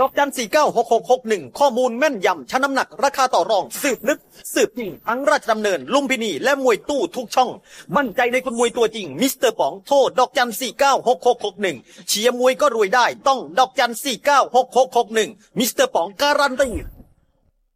ดอกจันสี่เก้าหกหกหกหนึ่งข้อมูลแม่นยำชั่งน้ำหนัก ราคาต่อรอง สืบลึก สืบจริงทั้งราชดำเนิน ลุมพินี และมวยตู้ทุกช่อง มั่นใจในคนมวยตัวจริง มิสเตอร์ป๋องโทรดอกจันสี่เก้าหกหกหกหนึ่งเชียร์มวยก็รวยได้ ต้องดอกจันสี่เก้าหกหกหกหนึ่งมิสเตอร์ป๋องการันตี